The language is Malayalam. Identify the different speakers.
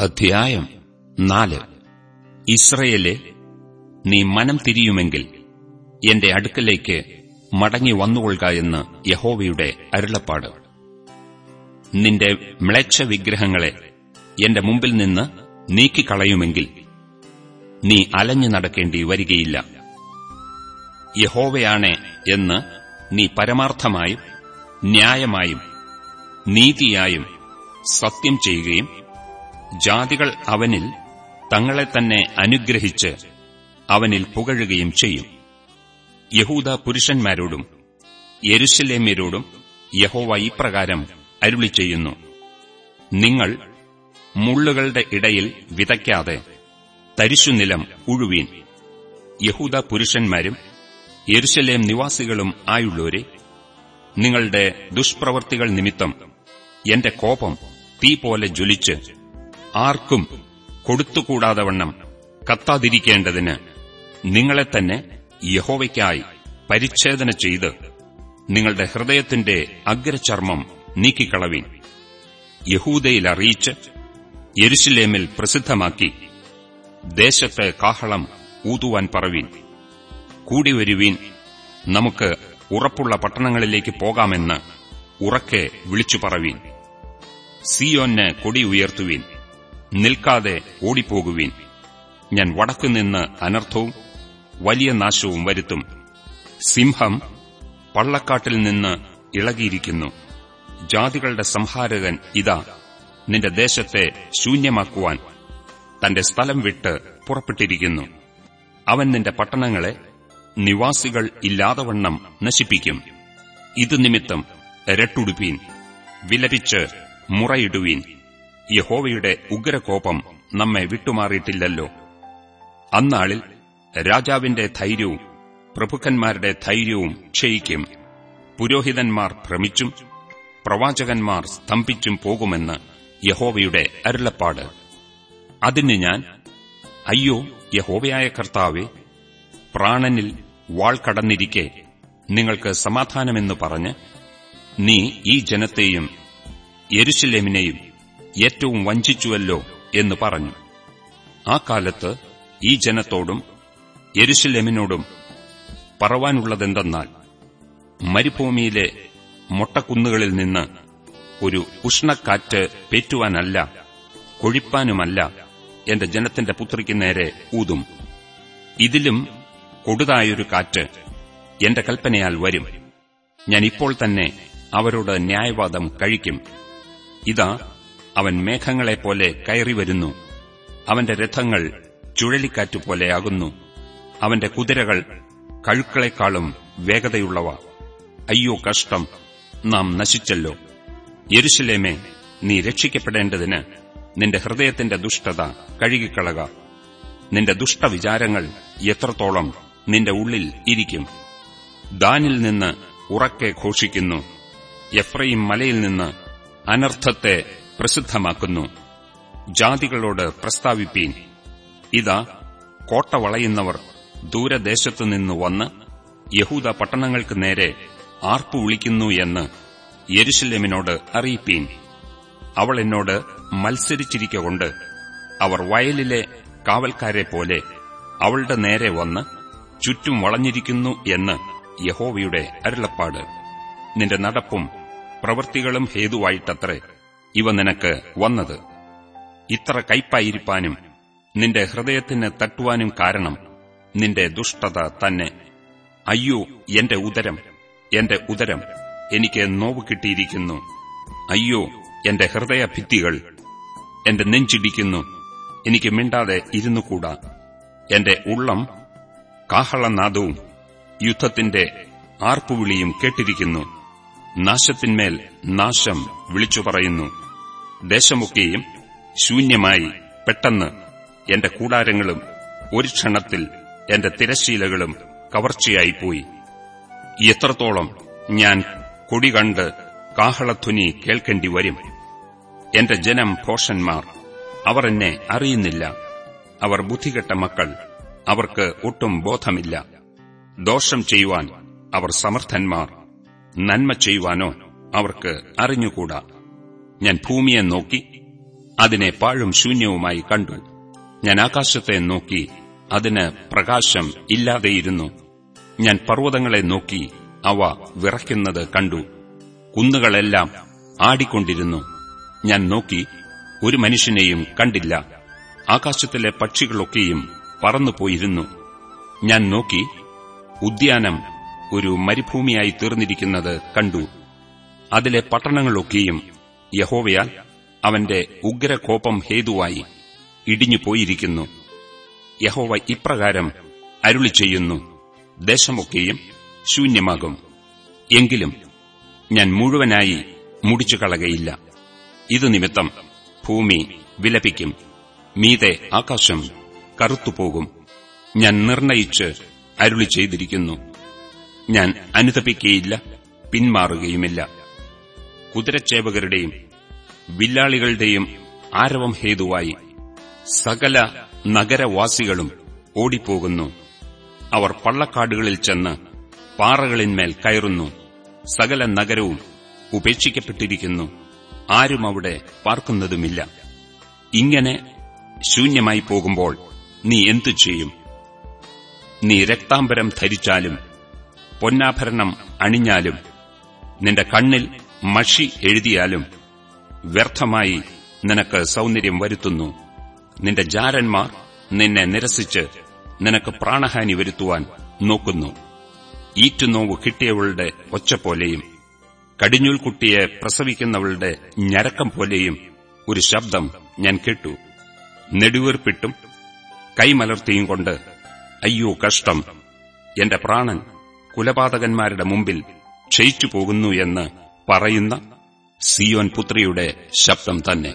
Speaker 1: അധ്യായം നാല്. ഇസ്രയേലെ നീ മനം തിരിയുമെങ്കിൽ എന്റെ അടുക്കലേക്ക് മടങ്ങി വന്നുകൊള്ളുക എന്ന് യഹോവയുടെ അരുളപ്പാട്. നിന്റെ മ്ലേച്ഛ വിഗ്രഹങ്ങളെ എന്റെ മുമ്പിൽ നിന്ന് നീക്കിക്കളയുമെങ്കിൽ നീ അലഞ്ഞു നടക്കേണ്ടി വരികയില്ല. യഹോവയാണെ എന്ന് നീ പരമാർത്ഥമായും ന്യായമായും നീതിയായും സത്യം ചെയ്യുകയും ജാതികൾ അവനിൽ തങ്ങളെ തന്നെ അനുഗ്രഹിച്ച് അവനിൽ പുകഴുകയും ചെയ്യും. യഹൂദ പുരുഷന്മാരോടും യെരുശലേമ്യരോടും യഹോവ ഇപ്രകാരം അരുളി ചെയ്യുന്നു. നിങ്ങൾ മുള്ളുകളുടെ ഇടയിൽ വിതയ്ക്കാതെ തരിശുനിലം ഉഴുവീൻ. യഹൂദ പുരുഷന്മാരും യെരുശലേം നിവാസികളും ആയുള്ളവരെ നിങ്ങളുടെ ദുഷ്പ്രവൃത്തികൾ നിമിത്തം എന്റെ കോപം തീ പോലെ ജ്വലിച്ച് ആർക്കും കൊടുത്തുകൂടാതവണ്ണം കത്താതിരിക്കേണ്ടതിന് നിങ്ങളെ തന്നെ യഹോവയ്ക്കായി പരിച്ഛേദന ചെയ്ത് നിങ്ങളുടെ ഹൃദയത്തിന്റെ അഗ്രചർമ്മം നീക്കിക്കളവീൻ. യഹൂദയിൽ അറിയിച്ച് യെരുശലേമിൽ പ്രസിദ്ധമാക്കി ദേശത്ത് കാഹളം ഊതുവാൻ പറവീൻ. കൂടിവരുവീൻ നമുക്ക് ഉറപ്പുള്ള പട്ടണങ്ങളിലേക്ക് പോകാമെന്ന് ഉറക്കെ വിളിച്ചു പറവീൻ. സിയോന് കൊടി ഉയർത്തുവീൻ. നിൽക്കാതെ ഓടിപ്പോകുവീൻ. ഞാൻ വടക്കുനിന്ന് അനർത്ഥവും വലിയ നാശവും വരുത്തും. സിംഹം പള്ളക്കാട്ടിൽ നിന്ന് ഇളകിയിരിക്കുന്നു. ജാതികളുടെ സംഹാരകൻ ഇതാ നിന്റെ ദേശത്തെ ശൂന്യമാക്കുവാൻ തന്റെ സ്ഥലം വിട്ട് പുറപ്പെട്ടിരിക്കുന്നു. അവൻ നിന്റെ പട്ടണങ്ങളെ നിവാസികൾ ഇല്ലാതവണ്ണം നശിപ്പിക്കും. ഇതു നിമിത്തം രട്ടുടുപ്പീൻ വിലപിച്ച് മുറയിടുവീൻ. യഹോവയുടെ ഉഗ്രകോപം നമ്മെ വിട്ടുമാറിയിട്ടില്ലല്ലോ. അന്നാളിൽ രാജാവിന്റെ ധൈര്യവും പ്രഭുക്കന്മാരുടെ ധൈര്യവും ക്ഷയിക്കും. പുരോഹിതന്മാർ ഭ്രമിച്ചും പ്രവാചകന്മാർ സ്തംഭിച്ചും പോകുമെന്ന് യഹോവയുടെ അരുളപ്പാട്. അതിന് ഞാൻ അയ്യോ യഹോവയായ കർത്താവെ പ്രാണനിൽ വാൾ കടന്നിരിക്കെ നിങ്ങൾക്ക് സമാധാനമെന്ന് പറഞ്ഞ് നീ ഈ ജനത്തെയും യെരുശലേമിനെയും ഏറ്റവും വഞ്ചിച്ചുവല്ലോ എന്ന് പറഞ്ഞു. ആ കാലത്ത് ഈ ജനത്തോടും യെരുശലേമിനോടും പറവാനുള്ളതെന്തെന്നാൽ മരുഭൂമിയിലെ മൊട്ടക്കുന്നുകളിൽ നിന്ന് ഒരു ഉഷ്ണക്കാറ്റ് പേറ്റുവാനല്ല കൊഴിപ്പാനുമല്ല എന്റെ ജനത്തിന്റെ പുത്രിക്ക് നേരെ ഊതും. ഇതിലും കൊടുതായൊരു കാറ്റ് എന്റെ കൽപ്പനയാൽ വരും. ഞാൻ ഇപ്പോൾ തന്നെ അവരോട് ന്യായവാദം കഴിക്കും. ഇതാ അവൻ മേഘങ്ങളെപ്പോലെ കയറി വരുന്നു. അവന്റെ രഥങ്ങൾ ചുഴലിക്കാറ്റുപോലെയാകുന്നു അവന്റെ കുതിരകൾ കഴുക്കളെക്കാളും വേഗതയുള്ളവ. അയ്യോ കഷ്ടം. നാം നശിച്ചല്ലോ. യെരുശലേമേ നീ രക്ഷിക്കപ്പെടേണ്ടതിന് നിന്റെ ഹൃദയത്തിന്റെ ദുഷ്ടത കഴുകിക്കളക. നിന്റെ ദുഷ്ടവിചാരങ്ങൾ എത്രത്തോളം നിന്റെ ഉള്ളിൽ ഇരിക്കും. ദാനിൽ നിന്ന് ഉറക്കെ ഘോഷിക്കുന്നു. എഫ്രൈം മലയിൽ നിന്ന് അനർത്ഥത്തെ പ്രസിദ്ധമാക്കുന്നു. ജാതികളോട് പ്രസ്താവിപ്പീൻ. ഇതാ കോട്ട വളയുന്നവർ ദൂരദേശത്തുനിന്ന് വന്ന് യഹൂദ പട്ടണങ്ങൾക്ക് നേരെ ആർപ്പു വിളിക്കുന്നു എന്ന് യെരുശലേമിനോട് അറിയിപ്പീൻ. അവൾ എന്നോട് മത്സരിച്ചിരിക്കൊണ്ട് അവർ വയലിലെ കാവൽക്കാരെ പോലെ അവളുടെ നേരെ വന്ന് ചുറ്റും വളഞ്ഞിരിക്കുന്നു എന്ന് യഹോവയുടെ അരുളപ്പാട്. നിന്റെ നടപ്പും പ്രവൃത്തികളും ഹേതുവായിട്ടത്രേ. ഇവ നിനക്ക് വന്നത്. ഇത്ര കയ്പായിരിക്കാനും നിന്റെ ഹൃദയത്തിന് തട്ടുവാനും കാരണം നിന്റെ ദുഷ്ടത തന്നെ. അയ്യോ എന്റെ ഉദരം എന്റെ ഉദരം എനിക്ക് നോവ് കിട്ടിയിരിക്കുന്നു. അയ്യോ എന്റെ ഹൃദയഭിത്തികൾ എന്റെ നെഞ്ചിടിക്കുന്നു. എനിക്ക് മിണ്ടാതെ ഇരുന്നു ഇരുന്നുകൂടാ. എന്റെ ഉള്ളം കാഹളനാദവും യുദ്ധത്തിന്റെ ആർപ്പുവിളിയും കേട്ടിരിക്കുന്നു. നാശത്തിന്മേൽ നാശം വിളിച്ചു പറയുന്നു ദേശമൊക്കെയും ശൂന്യമായി പെട്ടെന്ന് എന്റെ കൂടാരങ്ങളും ഒരു ക്ഷണത്തിൽ എന്റെ തിരശീലകളും കവർച്ചയായിപ്പോയി. എത്രത്തോളം ഞാൻ കൊടി കണ്ട് കാഹളധ്വനി കേൾക്കേണ്ടി വരും? എന്റെ ജനം ഭോഷന്മാർ അവർ എന്നെ അറിയുന്നില്ല. അവർ ബുദ്ധികെട്ട മക്കൾ അവർക്ക് ഒട്ടും ബോധമില്ല. ദോഷം ചെയ്യുവാൻ അവർ സമർത്ഥന്മാർ നന്മ ചെയ്യുവാനോ അവർക്ക് അറിഞ്ഞുകൂടാ? ഞാൻ ഭൂമിയെ നോക്കി അതിനെ പാഴും ശൂന്യവുമായി കണ്ടു. ഞാൻ ആകാശത്തെ നോക്കി അതിന് പ്രകാശം ഇല്ലാതെയിരുന്നു. ഞാൻ പർവതങ്ങളെ നോക്കി അവ വിറയ്ക്കുന്നത് കണ്ടു. കുന്നുകളെല്ലാം ആടിക്കൊണ്ടിരുന്നു. ഞാൻ നോക്കി ഒരു മനുഷ്യനെയും കണ്ടില്ല. ആകാശത്തിലെ പക്ഷികളൊക്കെയും പറന്നുപോയിരുന്നു. ഞാൻ നോക്കി ഉദ്യാനം ഒരു മരുഭൂമിയായി തീർന്നിരിക്കുന്നത് കണ്ടു. അതിലെ പട്ടണങ്ങളൊക്കെയും യഹോവയാൽ അവന്റെ ഉഗ്രകോപം ഹേതുവായി ഇടിഞ്ഞുപോയിരിക്കുന്നു. യഹോവ ഇപ്രകാരം അരുളി ചെയ്യുന്നു. ദേശമൊക്കെയും ശൂന്യമാകും. എങ്കിലും ഞാൻ മുഴുവനായി മുടിച്ചു കളകയില്ല ഇതു നിമിത്തം ഭൂമി വിലപിക്കും. മീതെ ആകാശം കറുത്തുപോകും. ഞാൻ നിർണയിച്ച് അരുളി ചെയ്തിരിക്കുന്നു. ഞാൻ അനുതപിക്കുകയില്ല പിന്മാറുകയുമില്ല. കുതിരച്ചേവകരുടെയും വില്ലാളികളുടെയും ആരവം ഹേതുവായി സകല നഗരവാസികളും ഓടിപ്പോകുന്നു. അവർ പള്ളക്കാടുകളിൽ ചെന്ന് പാറകളിന്മേൽ കയറുന്നു. സകല നഗരവും ഉപേക്ഷിക്കപ്പെട്ടിരിക്കുന്നു. ആരും അവിടെ പാർക്കുന്നതുമില്ല. ഇങ്ങനെ ശൂന്യമായി പോകുമ്പോൾ നീ എന്തു ചെയ്യും? നീ രക്താംബരം ധരിച്ചാലും പൊന്നാഭരണം അണിഞ്ഞാലും നിന്റെ കണ്ണിൽ മഷി എഴുതിയാലും വ്യർത്ഥമായി നിനക്ക് സൗന്ദര്യം വരുത്തുന്നു. നിന്റെ ജാരന്മാർ നിന്നെ നിരസിച്ച് നിനക്ക് പ്രാണഹാനി വരുത്തുവാൻ നോക്കുന്നു. ഈറ്റുനോവ് കിട്ടിയവളുടെ ഒച്ച പോലെയും കടിഞ്ഞൂൽ കുട്ടിയെ പ്രസവിക്കുന്നവളുടെ ഞരക്കം പോലെയും ഒരു ശബ്ദം ഞാൻ കേട്ടു. നെടുവീർപ്പിട്ടും കൈമലർത്തിയും കൊണ്ട് അയ്യോ കഷ്ടം. എന്റെ പ്രാണൻ കുലപാതകന്മാരുടെ മുമ്പിൽ ക്ഷയിച്ചു പോകുന്നു എന്ന് പറയുന്ന സിയോൻ പുത്രിയുടെ ശബ്ദം തന്നെ.